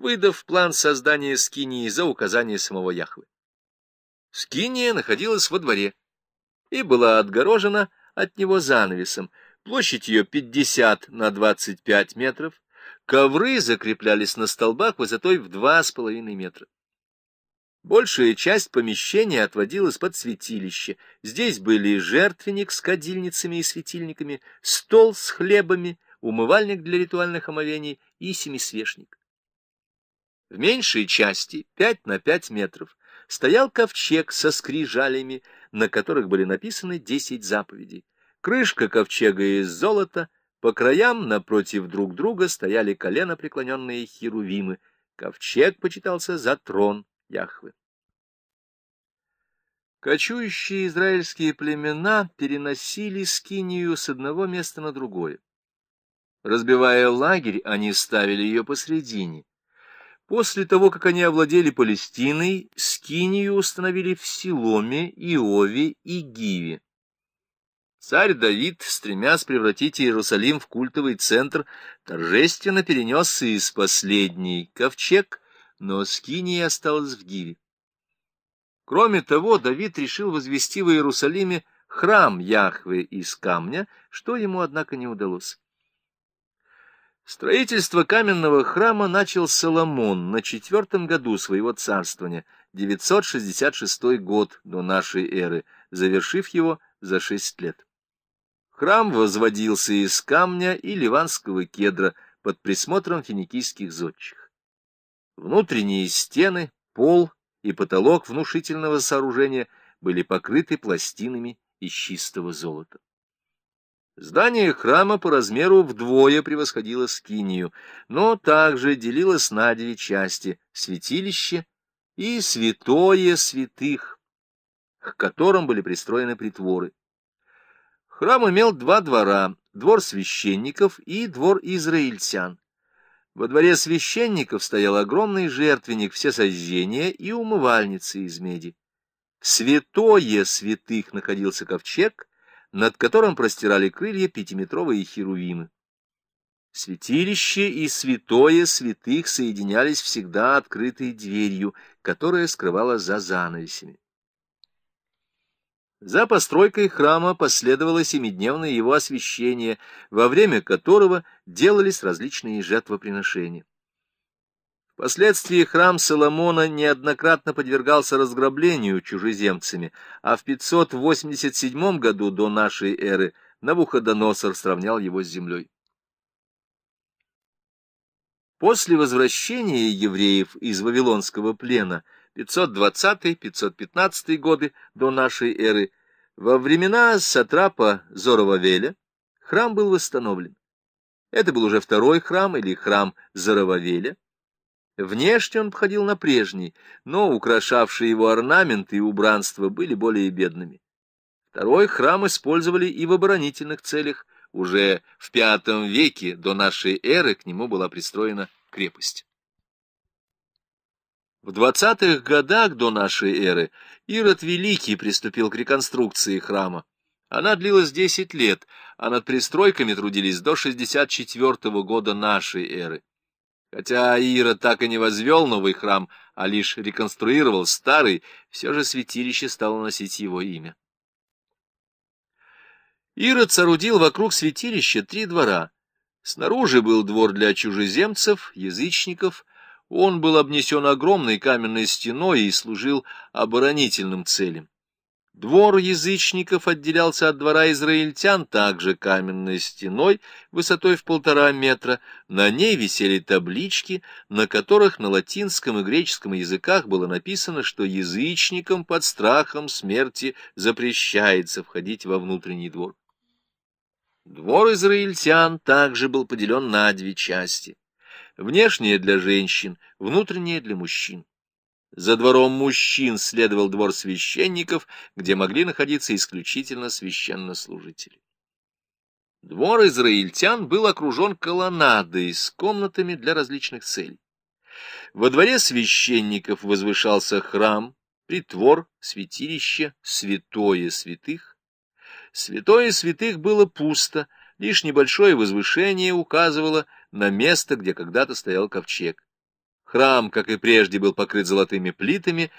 выдав план создания скинии за указание самого Яхвы. Скиния находилась во дворе и была отгорожена от него занавесом. Площадь ее 50 на 25 метров. Ковры закреплялись на столбах высотой в 2,5 метра. Большая часть помещения отводилась под святилище. Здесь были жертвенник с кадильницами и светильниками, стол с хлебами, умывальник для ритуальных омовений и семисвешник. В меньшей части, 5 на 5 метров, стоял ковчег со скрижалями, на которых были написаны десять заповедей. Крышка ковчега из золота, по краям напротив друг друга стояли колено преклоненные херувимы. Ковчег почитался за трон Яхвы. Кочующие израильские племена переносили скинию с одного места на другое. Разбивая лагерь, они ставили ее посредине. После того, как они овладели Палестиной, Скинию установили в Силоме, Иове и Гиве. Царь Давид, стремясь превратить Иерусалим в культовый центр, торжественно перенесся из последней ковчег, но Скиния осталась в Гиве. Кроме того, Давид решил возвести в Иерусалиме храм Яхве из камня, что ему, однако, не удалось. Строительство каменного храма начал Соломон на четвертом году своего царствования, 966 год до нашей эры, завершив его за шесть лет. Храм возводился из камня и ливанского кедра под присмотром финикийских зодчих. Внутренние стены, пол и потолок внушительного сооружения были покрыты пластинами из чистого золота. Здание храма по размеру вдвое превосходило скинию, но также делилось на две части — святилище и святое святых, к которым были пристроены притворы. Храм имел два двора — двор священников и двор израильтян. Во дворе священников стоял огромный жертвенник всесожжения и умывальница из меди. В святое святых находился ковчег — над которым простирали крылья пятиметровые херувимы. Святилище и святое святых соединялись всегда открытой дверью, которая скрывала за занавесями. За постройкой храма последовало семидневное его освящение, во время которого делались различные жертвоприношения. Впоследствии храм Соломона неоднократно подвергался разграблению чужеземцами, а в 587 году до нашей эры Навуходоносор сравнял его с землей. После возвращения евреев из Вавилонского плена 520-515 годы до нашей эры, во времена сатрапа Зоровавеля храм был восстановлен. Это был уже второй храм или храм Зоровавеля, Внешне он походил на прежний, но украшавшие его орнаменты и убранство были более бедными. Второй храм использовали и в оборонительных целях. Уже в V веке до нашей эры к нему была пристроена крепость. В двадцатых годах до нашей эры Ирод Великий приступил к реконструкции храма. Она длилась десять лет, а над пристройками трудились до 64 года нашей эры. Хотя Ира так и не возвел новый храм, а лишь реконструировал старый, все же святилище стало носить его имя. Ирод соорудил вокруг святилища три двора. Снаружи был двор для чужеземцев, язычников. Он был обнесен огромной каменной стеной и служил оборонительным целям. Двор язычников отделялся от двора израильтян также каменной стеной высотой в полтора метра. На ней висели таблички, на которых на латинском и греческом языках было написано, что язычникам под страхом смерти запрещается входить во внутренний двор. Двор израильтян также был поделен на две части. Внешняя для женщин, внутренняя для мужчин. За двором мужчин следовал двор священников, где могли находиться исключительно священнослужители. Двор израильтян был окружен колоннадой с комнатами для различных целей. Во дворе священников возвышался храм, притвор, святилище, святое святых. Святое святых было пусто, лишь небольшое возвышение указывало на место, где когда-то стоял ковчег. Храм, как и прежде, был покрыт золотыми плитами